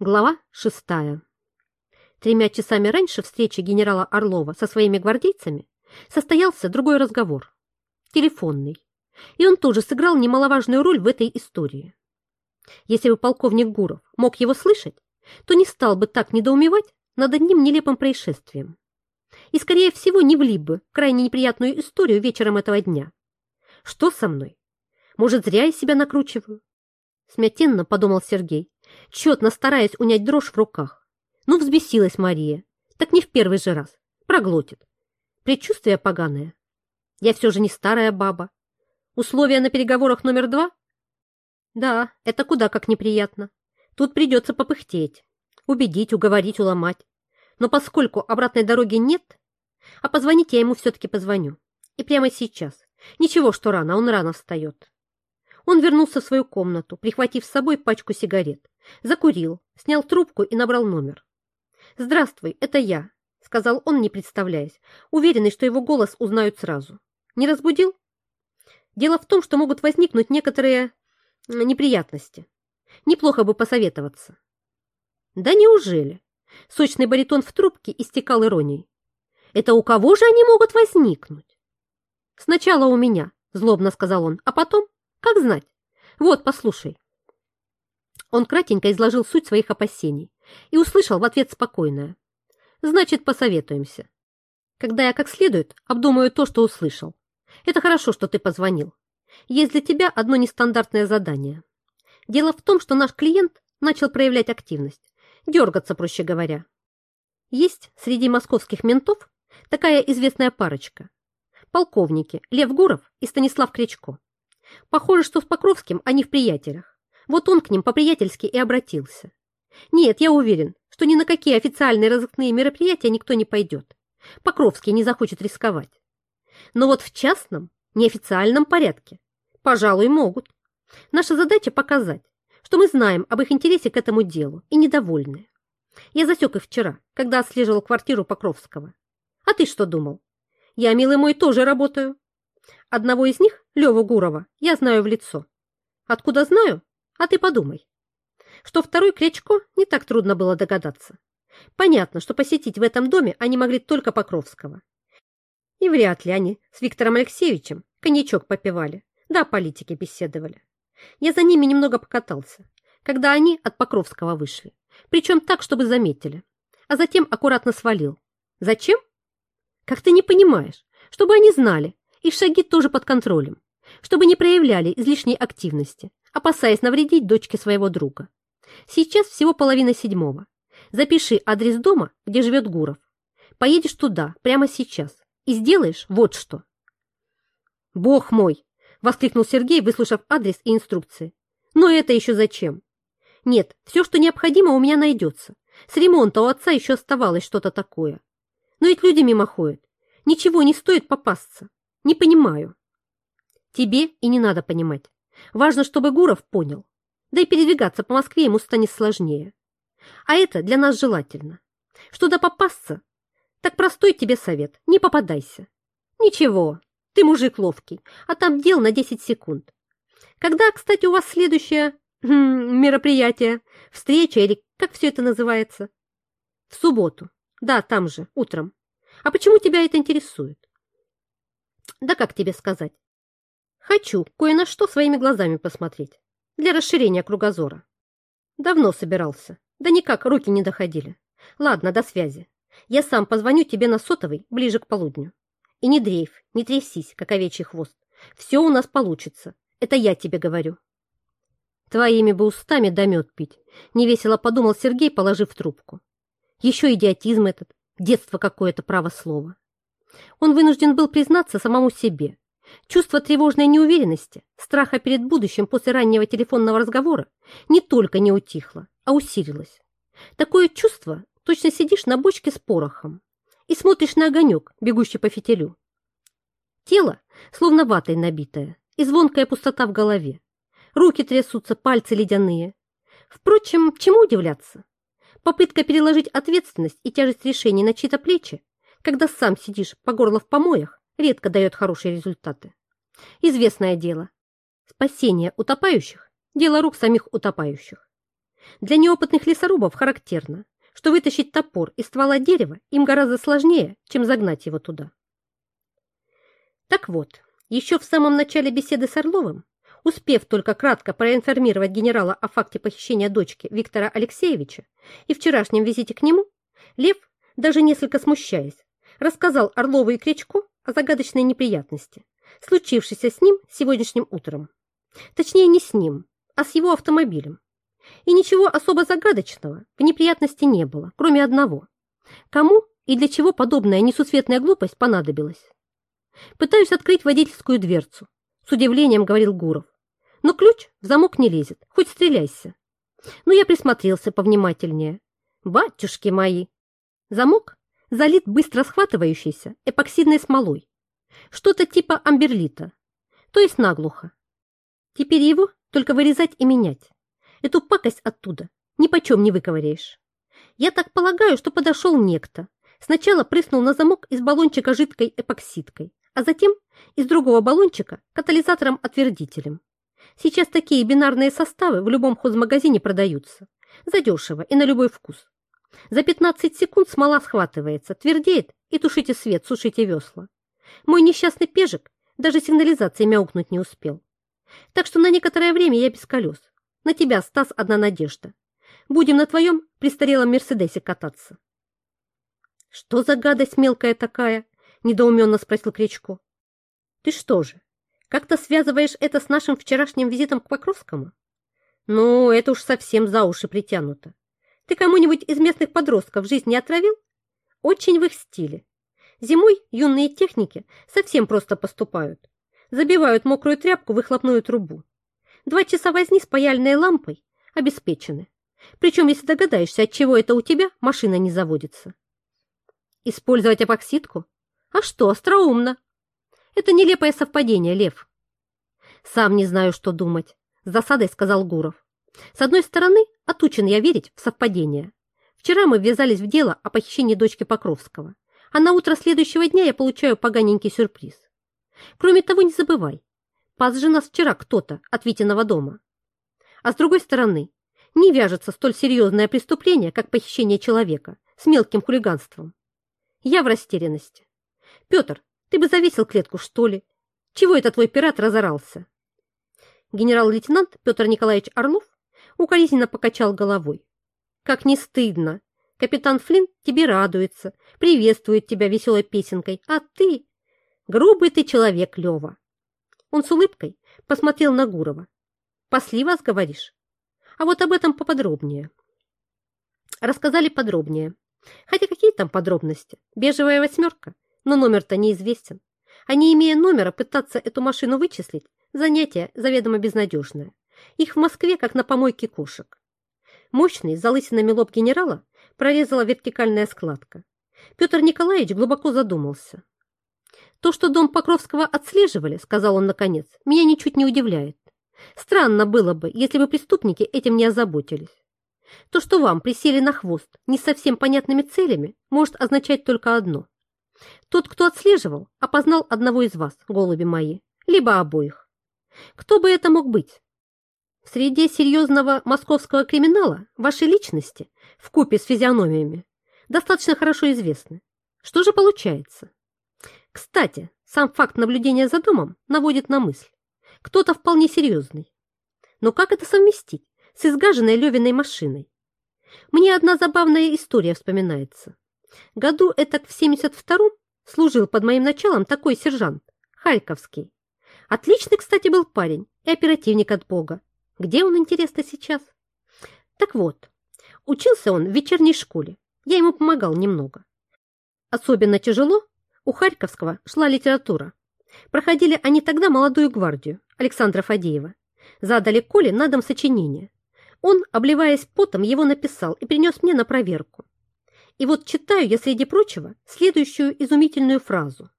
Глава шестая. Тремя часами раньше встречи генерала Орлова со своими гвардейцами состоялся другой разговор. Телефонный. И он тоже сыграл немаловажную роль в этой истории. Если бы полковник Гуров мог его слышать, то не стал бы так недоумевать над одним нелепым происшествием. И, скорее всего, не влип бы крайне неприятную историю вечером этого дня. Что со мной? Может, зря я себя накручиваю? Смятенно подумал Сергей, тщетно стараясь унять дрожь в руках. Ну, взбесилась Мария. Так не в первый же раз. Проглотит. Предчувствие поганое. Я все же не старая баба. Условия на переговорах номер два? Да, это куда как неприятно. Тут придется попыхтеть. Убедить, уговорить, уломать. Но поскольку обратной дороги нет, а позвонить я ему все-таки позвоню. И прямо сейчас. Ничего, что рано, он рано встает. Он вернулся в свою комнату, прихватив с собой пачку сигарет. Закурил, снял трубку и набрал номер. «Здравствуй, это я», — сказал он, не представляясь, уверенный, что его голос узнают сразу. «Не разбудил?» «Дело в том, что могут возникнуть некоторые неприятности. Неплохо бы посоветоваться». «Да неужели?» Сочный баритон в трубке истекал иронией. «Это у кого же они могут возникнуть?» «Сначала у меня», — злобно сказал он, «а потом как знать? Вот, послушай. Он кратенько изложил суть своих опасений и услышал в ответ спокойное. Значит, посоветуемся. Когда я как следует обдумаю то, что услышал. Это хорошо, что ты позвонил. Есть для тебя одно нестандартное задание. Дело в том, что наш клиент начал проявлять активность, дергаться, проще говоря. Есть среди московских ментов такая известная парочка. Полковники Лев Гуров и Станислав Кречко. Похоже, что с Покровским они в приятелях. Вот он к ним по-приятельски и обратился. Нет, я уверен, что ни на какие официальные разыскные мероприятия никто не пойдет. Покровский не захочет рисковать. Но вот в частном, неофициальном порядке, пожалуй, могут. Наша задача показать, что мы знаем об их интересе к этому делу и недовольны. Я засек их вчера, когда отслеживал квартиру Покровского. А ты что думал? Я, милый мой, тоже работаю. Одного из них, Леву Гурова, я знаю в лицо. Откуда знаю? А ты подумай. Что второй Крячко не так трудно было догадаться. Понятно, что посетить в этом доме они могли только Покровского. И вряд ли они с Виктором Алексеевичем коньячок попивали, да политики беседовали. Я за ними немного покатался, когда они от Покровского вышли, причем так, чтобы заметили, а затем аккуратно свалил. Зачем? Как ты не понимаешь, чтобы они знали, и шаги тоже под контролем, чтобы не проявляли излишней активности, опасаясь навредить дочке своего друга. Сейчас всего половина седьмого. Запиши адрес дома, где живет Гуров. Поедешь туда прямо сейчас и сделаешь вот что. «Бог мой!» — воскликнул Сергей, выслушав адрес и инструкции. «Но это еще зачем?» «Нет, все, что необходимо, у меня найдется. С ремонта у отца еще оставалось что-то такое. Но ведь люди мимо ходят. Ничего не стоит попасться. Не понимаю. Тебе и не надо понимать. Важно, чтобы Гуров понял. Да и передвигаться по Москве ему станет сложнее. А это для нас желательно. Что да попасться, так простой тебе совет. Не попадайся. Ничего, ты мужик ловкий, а там дел на 10 секунд. Когда, кстати, у вас следующее хм, мероприятие, встреча или как все это называется? В субботу. Да, там же, утром. А почему тебя это интересует? Да как тебе сказать? Хочу кое на что своими глазами посмотреть. Для расширения кругозора. Давно собирался. Да никак, руки не доходили. Ладно, до связи. Я сам позвоню тебе на сотовый ближе к полудню. И не дрейф, не трясись, как овечий хвост. Все у нас получится. Это я тебе говорю. Твоими бы устами да мед пить. Невесело подумал Сергей, положив трубку. Еще идиотизм этот, детство какое-то право слова. Он вынужден был признаться самому себе. Чувство тревожной неуверенности, страха перед будущим после раннего телефонного разговора не только не утихло, а усилилось. Такое чувство, точно сидишь на бочке с порохом и смотришь на огонек, бегущий по фитилю. Тело словно ватой набитое и звонкая пустота в голове. Руки трясутся, пальцы ледяные. Впрочем, чему удивляться? Попытка переложить ответственность и тяжесть решений на чьи-то плечи когда сам сидишь по горло в помоях, редко дает хорошие результаты. Известное дело. Спасение утопающих – дело рук самих утопающих. Для неопытных лесорубов характерно, что вытащить топор из ствола дерева им гораздо сложнее, чем загнать его туда. Так вот, еще в самом начале беседы с Орловым, успев только кратко проинформировать генерала о факте похищения дочки Виктора Алексеевича и вчерашнем визите к нему, Лев, даже несколько смущаясь, рассказал Орлову и Кричко о загадочной неприятности, случившейся с ним сегодняшним утром. Точнее, не с ним, а с его автомобилем. И ничего особо загадочного в неприятности не было, кроме одного. Кому и для чего подобная несусветная глупость понадобилась? Пытаюсь открыть водительскую дверцу. С удивлением говорил Гуров. Но ключ в замок не лезет, хоть стреляйся. Но я присмотрелся повнимательнее. Батюшки мои! Замок залит быстро схватывающейся эпоксидной смолой. Что-то типа амберлита, то есть наглухо. Теперь его только вырезать и менять. Эту пакость оттуда ни почем не выковыряешь. Я так полагаю, что подошел некто. Сначала прыснул на замок из баллончика жидкой эпоксидкой, а затем из другого баллончика катализатором-отвердителем. Сейчас такие бинарные составы в любом хозмагазине продаются. Задешево и на любой вкус. За 15 секунд смола схватывается, твердеет и тушите свет, сушите весла. Мой несчастный пежик даже сигнализации мяукнуть не успел. Так что на некоторое время я без колес. На тебя, Стас, одна надежда. Будем на твоем престарелом Мерседесе кататься. Что за гадость мелкая такая? недоуменно спросил Кричко. Ты что же, как-то связываешь это с нашим вчерашним визитом к Покровскому? Ну, это уж совсем за уши притянуто. Ты кому-нибудь из местных подростков жизнь не отравил? Очень в их стиле. Зимой юные техники совсем просто поступают. Забивают мокрую тряпку в выхлопную трубу. Два часа возни с паяльной лампой обеспечены. Причем, если догадаешься, от чего это у тебя машина не заводится. Использовать эпоксидку? А что, остроумно. Это нелепое совпадение, Лев. Сам не знаю, что думать, с засадой сказал Гуров. С одной стороны, отучен я верить в совпадение. Вчера мы ввязались в дело о похищении дочки Покровского, а на утро следующего дня я получаю поганенький сюрприз. Кроме того, не забывай, пас же нас вчера кто-то от Витиного дома. А с другой стороны, не вяжется столь серьезное преступление, как похищение человека с мелким хулиганством. Я в растерянности. Петр, ты бы завесил клетку, что ли? Чего это твой пират разорался? Генерал-лейтенант Петр Николаевич Орлов укоризненно покачал головой. Как не стыдно! Капитан Флинт тебе радуется, приветствует тебя веселой песенкой, а ты... Грубый ты человек, Лева. Он с улыбкой посмотрел на Гурова. Пасли вас, говоришь? А вот об этом поподробнее. Рассказали подробнее. Хотя какие там подробности? Бежевая восьмерка? но номер-то неизвестен. А не имея номера, пытаться эту машину вычислить – занятие заведомо безнадежное. Их в Москве, как на помойке кошек. Мощный, залысинами лоб генерала прорезала вертикальная складка. Петр Николаевич глубоко задумался. «То, что дом Покровского отслеживали, — сказал он наконец, — меня ничуть не удивляет. Странно было бы, если бы преступники этим не озаботились. То, что вам присели на хвост не совсем понятными целями, может означать только одно. Тот, кто отслеживал, опознал одного из вас, голуби мои, либо обоих. Кто бы это мог быть? В среде серьезного московского криминала ваши личности, в купе с физиономиями, достаточно хорошо известны. Что же получается? Кстати, сам факт наблюдения за домом наводит на мысль. Кто-то вполне серьезный. Но как это совместить с изгаженной Левиной машиной? Мне одна забавная история вспоминается. Году это в 72-м служил под моим началом такой сержант, Харьковский. Отличный, кстати, был парень и оперативник от Бога. Где он, интересно, сейчас? Так вот, учился он в вечерней школе. Я ему помогал немного. Особенно тяжело у Харьковского шла литература. Проходили они тогда молодую гвардию Александра Фадеева. Задали Коле на дом сочинение. Он, обливаясь потом, его написал и принес мне на проверку. И вот читаю я, среди прочего, следующую изумительную фразу.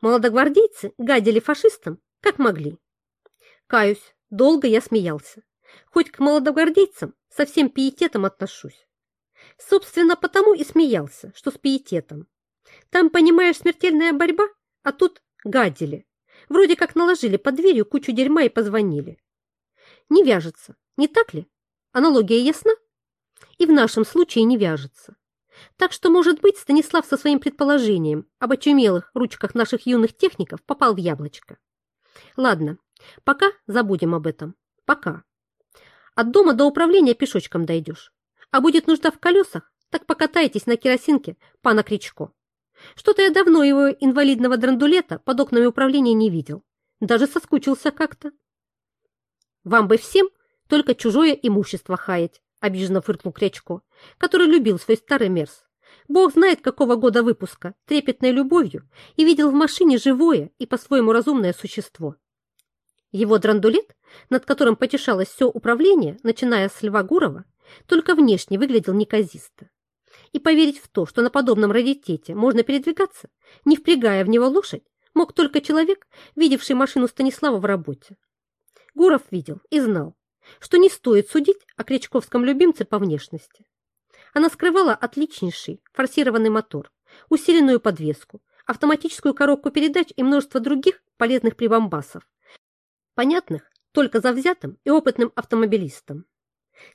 Молодогвардейцы гадили фашистам, как могли. Каюсь, долго я смеялся. Хоть к молодогвардейцам со всем пиететом отношусь. Собственно, потому и смеялся, что с пиететом. Там, понимаешь, смертельная борьба, а тут гадили. Вроде как наложили под дверью кучу дерьма и позвонили. Не вяжется, не так ли? Аналогия ясна? И в нашем случае не вяжется. Так что, может быть, Станислав со своим предположением об очумелых ручках наших юных техников попал в яблочко. Ладно, пока забудем об этом. Пока. От дома до управления пешочком дойдешь. А будет нужда в колесах, так покатайтесь на керосинке пана Кричко. Что-то я давно его инвалидного драндулета под окнами управления не видел. Даже соскучился как-то. Вам бы всем только чужое имущество хаять, обиженно фыркнул Крячко, который любил свой старый мерз. Бог знает, какого года выпуска, трепетной любовью, и видел в машине живое и по-своему разумное существо. Его драндулет, над которым потешалось все управление, начиная с Льва Гурова, только внешне выглядел неказисто. И поверить в то, что на подобном раритете можно передвигаться, не впрягая в него лошадь, мог только человек, видевший машину Станислава в работе. Гуров видел и знал, что не стоит судить о кречковском любимце по внешности. Она скрывала отличнейший форсированный мотор, усиленную подвеску, автоматическую коробку передач и множество других полезных прибамбасов, понятных только завзятым и опытным автомобилистам.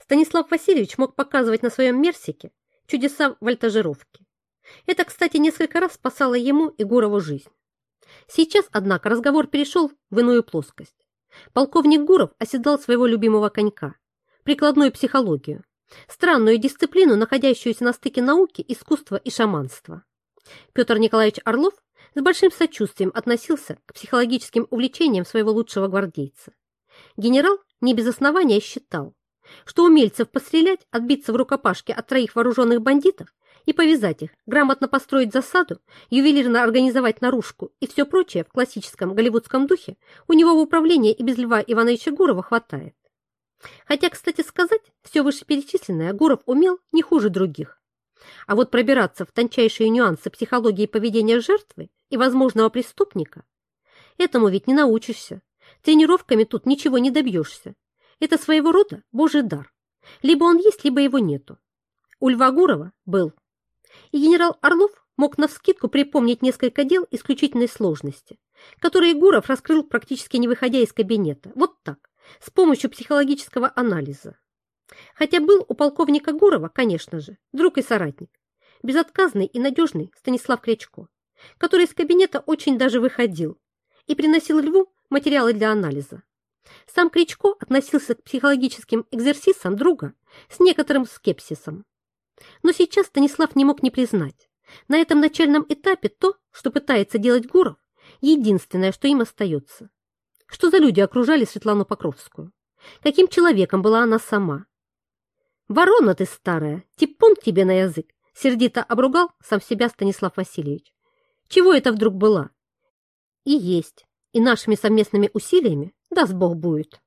Станислав Васильевич мог показывать на своем Мерсике чудеса вольтажировки. Это, кстати, несколько раз спасало ему и Гурову жизнь. Сейчас, однако, разговор перешел в иную плоскость. Полковник Гуров оседал своего любимого конька, прикладную психологию, странную дисциплину, находящуюся на стыке науки, искусства и шаманства. Петр Николаевич Орлов с большим сочувствием относился к психологическим увлечениям своего лучшего гвардейца. Генерал не без основания считал, что умельцев пострелять, отбиться в рукопашке от троих вооруженных бандитов и повязать их, грамотно построить засаду, ювелирно организовать наружку и все прочее в классическом голливудском духе у него в управлении и без Льва Ивановича Гурова хватает. Хотя, кстати сказать, все вышеперечисленное Гуров умел не хуже других. А вот пробираться в тончайшие нюансы психологии поведения жертвы и возможного преступника, этому ведь не научишься. Тренировками тут ничего не добьешься. Это своего рода божий дар. Либо он есть, либо его нету. У Льва Гурова был. И генерал Орлов мог навскидку припомнить несколько дел исключительной сложности, которые Гуров раскрыл практически не выходя из кабинета. Вот так, с помощью психологического анализа. Хотя был у полковника Гурова, конечно же, друг и соратник, безотказный и надежный Станислав Крячко, который из кабинета очень даже выходил и приносил Льву материалы для анализа. Сам Кричко относился к психологическим экзерсисам друга с некоторым скепсисом. Но сейчас Станислав не мог не признать. На этом начальном этапе то, что пытается делать Гуров, единственное, что им остается. Что за люди окружали Светлану Покровскую? Каким человеком была она сама? «Ворона ты старая, типун тебе на язык!» Сердито обругал сам себя Станислав Васильевич. «Чего это вдруг была?» «И есть, и нашими совместными усилиями, даст Бог будет».